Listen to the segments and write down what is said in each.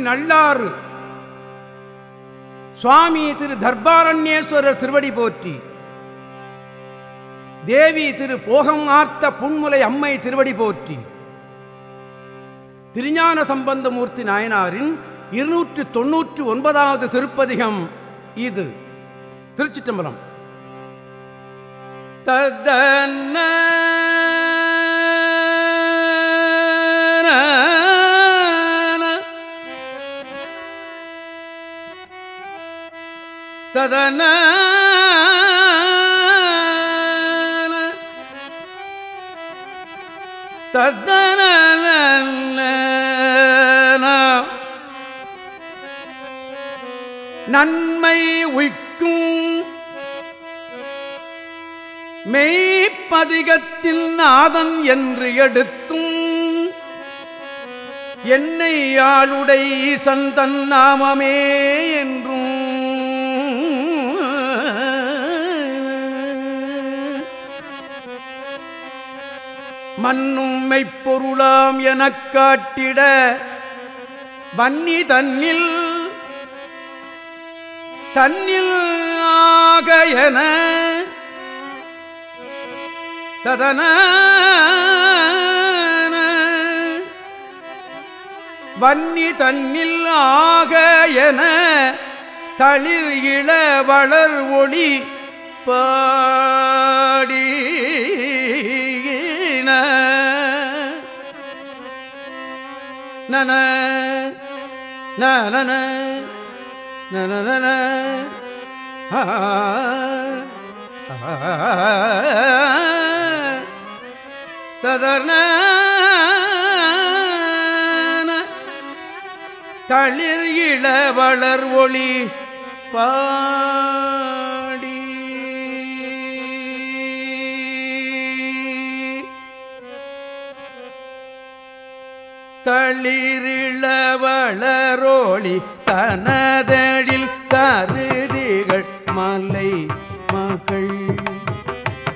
நல்லாறு. சுவாமி திரு தர்பாரண்யேஸ்வரர் திருவடி போற்றி. தேவி திரு போகம் ஆர்த்த புன்முலை அம்மை திருவடி போற்றி. திருஞான சம்பந்தமூர்த்தி நாயனாரின் இருநூற்று தொன்னூற்று ஒன்பதாவது திருப்பதிகம் இது. திருச்சிற்றம்பலம். தத்தன்ன ததன. தத்தன நன்மை உய்க்கும் மெய்ப்பதிகத்தில் நாதன் என்று எடுத்தும் என்னை ஆளுடை சந்தன் நாமமே. மண்ணும் மெய்ப்பொருளாம் எனக் காட்டிட வன்னி தன்னில் தன்னில் ஆக என ததன வன்னி தன்னில் ஆக என தளிர் இள வளர் ஒளி பாடி நன நன நன ததர்ன தளிர் இள வளர் ஒளி பா களிரிளவளரோளி தனதழில் கருதிகள் மலை மகள்.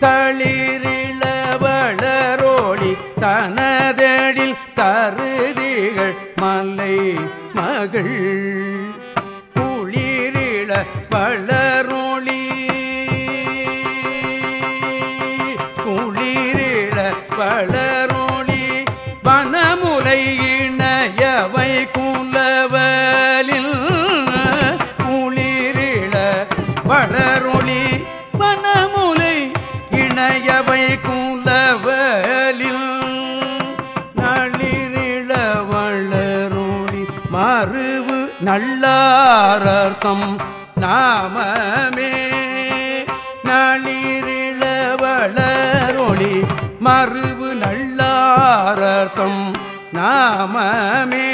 தளிரிளவளரோளி தனதழில் கருதிகள் மலை மகள். குளிரிள வளரோளி குளிரிள வளர் வனமுலை இணையவை குலவலில் குளிரிள வளரொளி வனமுலை இணையவை குலவலில் நளிரிள வளரொளி மறுவு நல்லாரர்த்தம் நாமமே நளிரிள வளரொளி மறுவு நல்லாரர்த்தம் நாமமே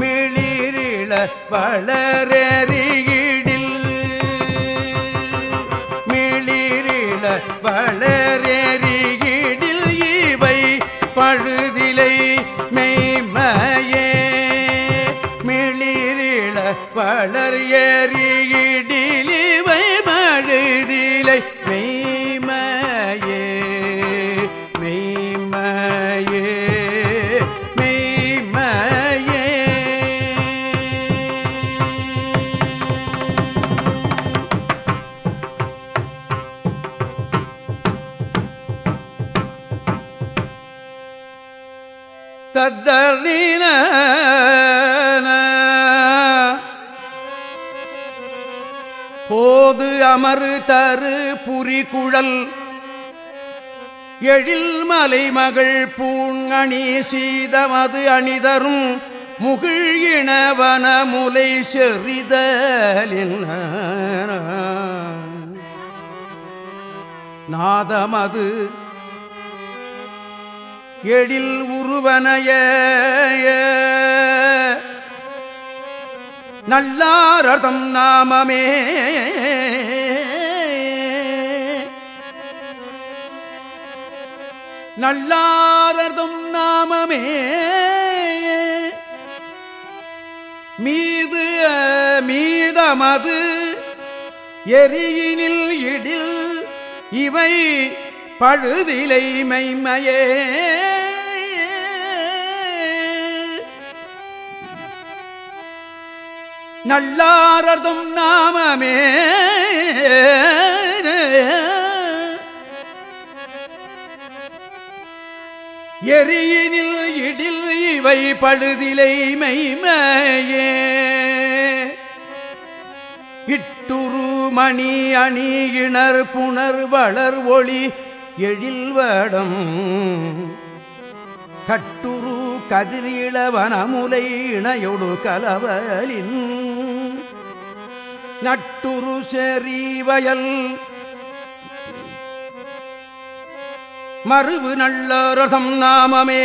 மிளிரிள வள அமரு தரு புரிகுழல். எழில் மலைமகள் பூங்கணி சீதமது அணிதரும் முகிழ் இனவன முலை செறிதலின் நாதமது எழில் உருவனைய நல்லாரதம் நாமமே. நல்லாரதம் நாமமே. மீது மீதமது எரியினில் இடில் இவை பழுதிலை மைமையே. நல்லாரதும் நாமமே. எரியினில் இடில் இவை படுதிலை மைமையே இட்டுரு மணி அணி இணர் புணர் வளர் ஒளி எழில்வடம் கட்டுரு கதிரிளவனமுலை இணையொடு கலவலின் நட்டுரு செறிவயல். மறுவு நல்ல ரசம் நாமமே.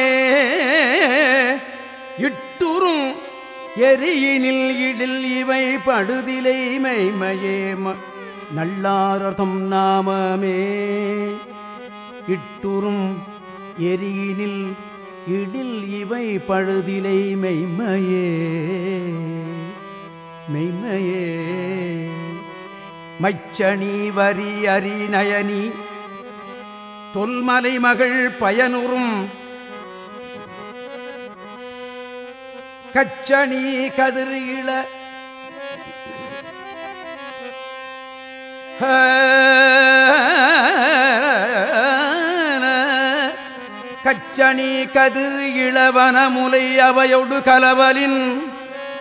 இட்டுறும் எரியினில் இடில் இவை படுதிலை மைமையே நல்லாரதம் நாமமே. இட்டுறும் எரியினில் இடில் இவை பழுதிலை மெய்மையே. மெய்மையே. மைச்சணி வரி அரி நயனி. தொல்மலை மகள் பயனுறும். கச்சணி கதிர் இள. கச்சணி கதிர் இளவன முலை அவையொடு கலவலின்.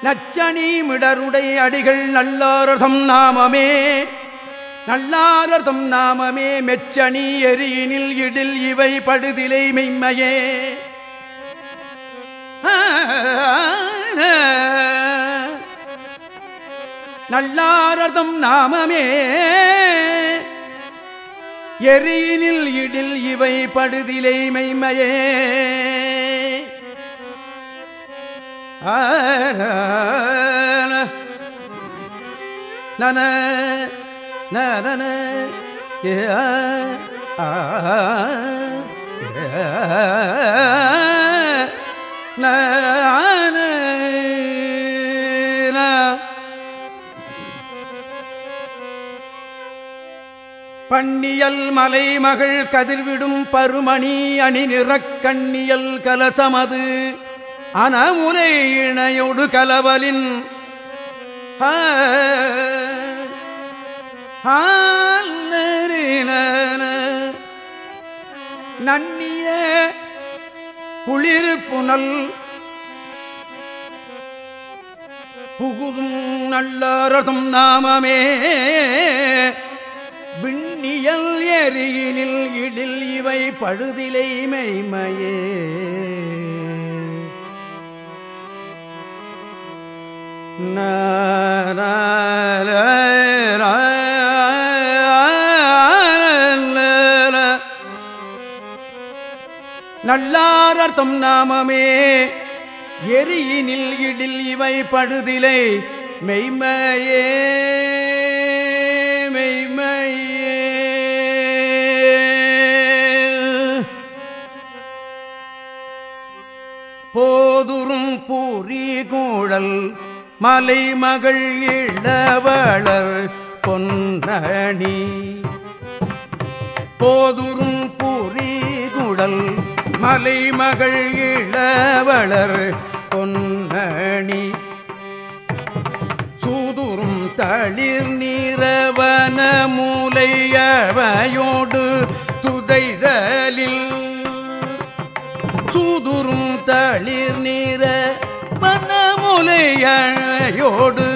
நச்சனி மிடருடை அடிகள் நல்லாரதம் நாமமே. நல்லாரதம் நாமமே. மெச்சனி எரியினில் இடில் இவை படுதிலை மெய்மையே. நல்லாரதம் நாமமே. எரியினில் இடில் இவை படுதிலை மெய்மையே. நன நன ஏ பண்ணியல் மலைமகள் கதிர்விடும் பருமணி அணி நிறக் கண்ணியல் கலசமது அனமுலை இணையொடு கலவலின். நன்னிய குளிர் புனல் புகுதும் நல்லரதம் நாமமே. விண்ணியல் எரியினில் இடில் இவை பழுதிலை மெய்மையே. நல்லாரர்த்தம் நாமமே எரியினில் இடில் இவை படுதிலை மெய்மையே மெய்மையே. போதுரும் பூரி கூழல் மலைமகள் இளவளர் பொன்னணி. போதுரும் பூரி குடல் மலைமகள் இளவளர் பொன்னணி. சூதுரும் தளிர் நீரவன மூலையவையோடு துதைதலில். சூதுரும் தளிர் நீர வனமுலையோடு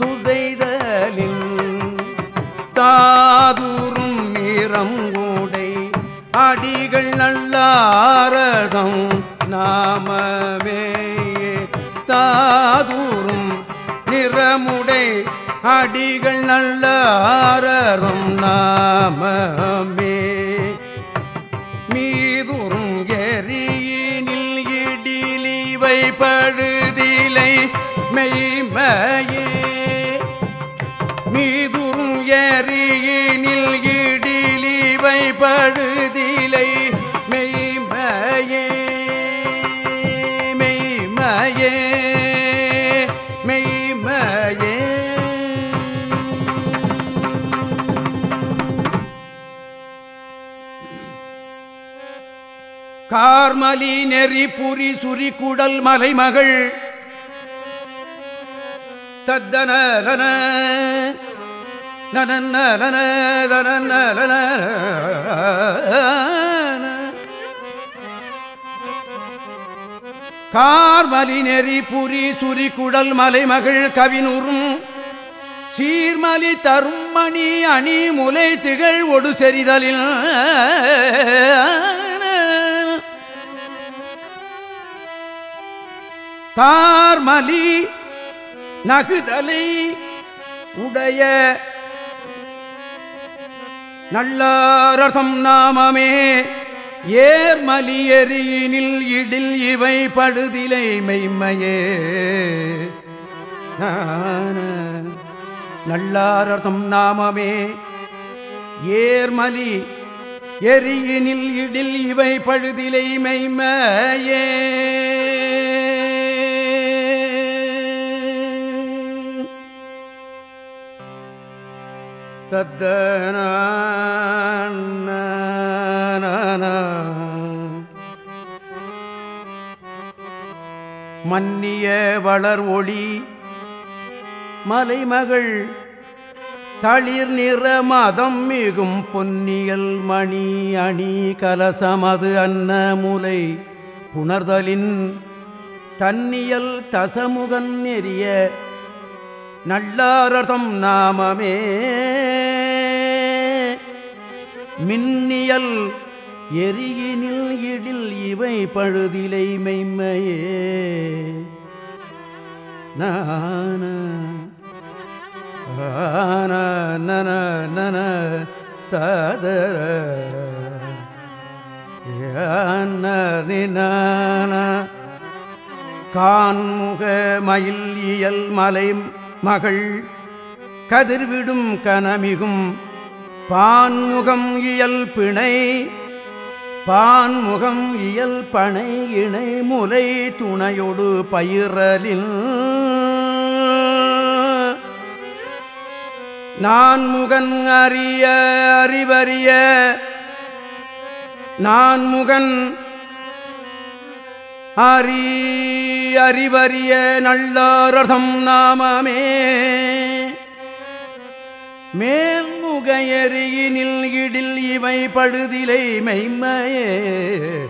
துதைதலின் தாதூரும் நிறம் கூடை அடிகள் நல்லாரதம் நாமவே தாதூரும் நிறமுடை அடிகள் நல்லாரதம் நாமமே. மீதுறும் எரியினில் இடிலிவை பழுதிலை கார்மலி நெறி புரி சுரி குடல் மலைமகள் தத்தன லன கார்மலி நெறி புரி சுரி குடல் மலைமகள் கவினுறும். சீர்மலி தரும்மணி அணி முலை திகழ் ஒடு செறிதலில். தார்மலி நகுதலை உடைய நல்லாரதம் நாமமே ஏர்மலியரியினில் இடில் இவை படுதிலை மெய்மையே. நல்லாரதம் நாமமே ஏர்மலி எரியினில் இடில் இவை பழுதிலை மெய்மையே. தத்தன மன்னிய வளர் ஒளி மலைமகள் தளிர் நிற மதம் மிகும் பொன்னியல் மணி அணி கலசமது அன்னமுலை புணர்தலின் தன்னியல் தசமுகன் நெறிய நல்லாரதம் நாமமே. மின்னியல் எரியினில் இடில் இவை பழுதிலை மெய்மையே. நான நன நன ததர. கான்முக மயில் இயல் மலை மகள் கதிர்விடும் கனமிகும் பான்முகம் இயல் பிணை பான்முகம் இயல் பனை இணை முலை துணையொடு பயிரலில். நான் முகன் அறிய அறிவறிய நான் முகன் அறி அறிவறிய நல்லாரதம் நாமமே. மேன்முகையறியினில் இடில் இவை படுதிலை மெய்மையே.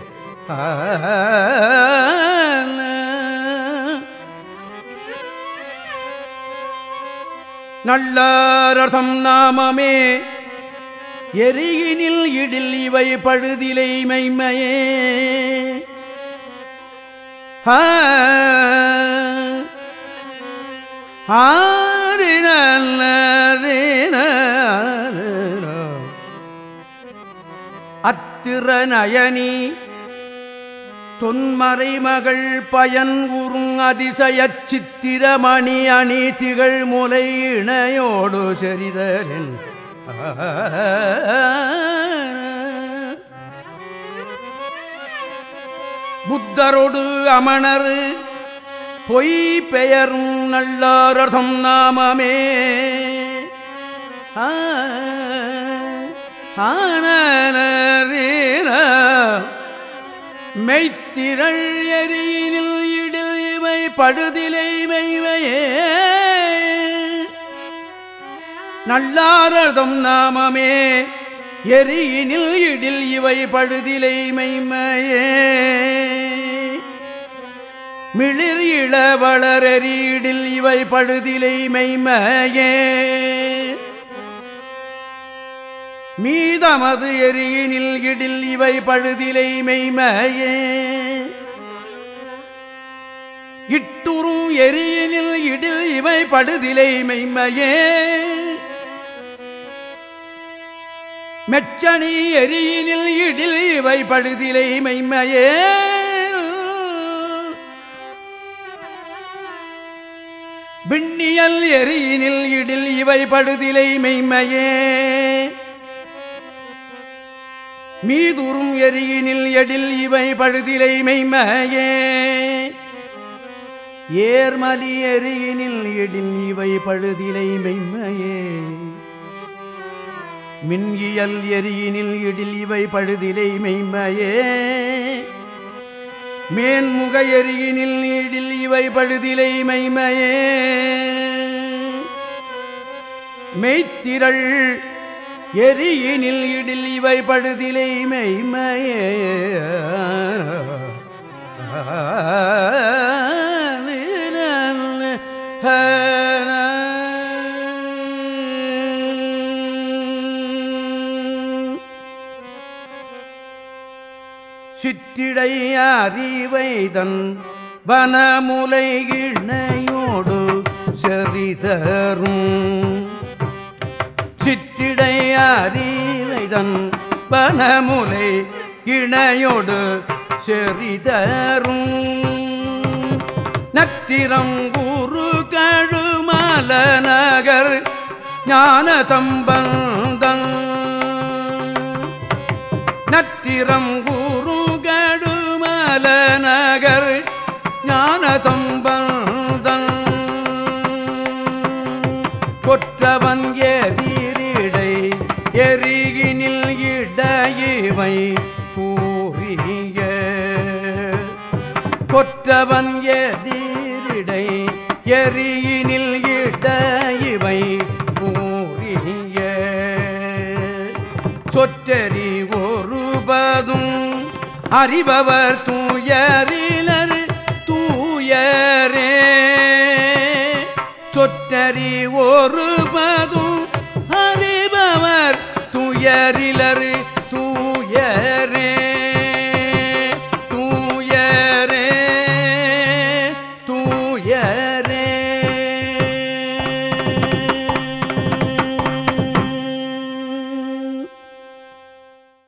நல்லாரதம் நாமமே. எரியினில் இடில் இவை பழுதிலை மெய்மையே. ஆ. அத்திரநயனி தொன்மறை மகள் பயன் உறும் அதிசயச் சித்திரமணி அணி திகழ் முலை இணையோடு செறிதலின் புத்தரொடு அமணர் பொய் பெயரும் நல்லாரதம் நாமமே. ஆனரீன மெய்த்திரள் எரியினில் இடில் இவை படுதிலை மெய்வையே. நல்லாரதம் நாமமே எரியினில் இடில் இவை படுதிலை மெய்மையே. மிளிர் இளவளரீடில் இவை படுதிலை மெய்மையே மீதமது எரியினில் இடில் இவை பழுதிலை மெய்மையே இட்டுறும் எரியினில் இடில் இவை படுதிலை மெய்மையே மெச்சணி எரியினில் இடில் இவை படுதிலை மெய்மையே விண்ணியல் எரியினில் இடில் இவை படுதிலை மெய்மையே. மீதுறும் எரியினில் எடில் இவை பழுதிலை மெய்மையே. ஏர்மலி எரியினில் எடில் இவை பழுதிலை மெய்மையே. மின்கியல் எரியினில் இடில் இவை பழுதிலை மெய்மையே. மேன்முக எரியினில் நீடில் இவை பழுதிலை மைமையே மெய்த்திரள் எரியினில் இடில் இவை படுதிலை மெய்மையே. சிற்றிடை அறிவைதன் வனமுலை இணையோடு செறிதரும் சிற்றிடை அறிவைதன் வனமுலை இணையோடு செறிதரும் நத்திரம் குரு கழுமல நகர் ஞான தம்பந்தன் நத்திரம் கொற்றவன் எதிரிடை எரியினில் இட இவை கூறிய. சொற்றறி ஒருபதும் அறிபவர் தூயரிலர் தூயரே. சொற்றறி ஒருபதும் அறிபவர் துயரிலரு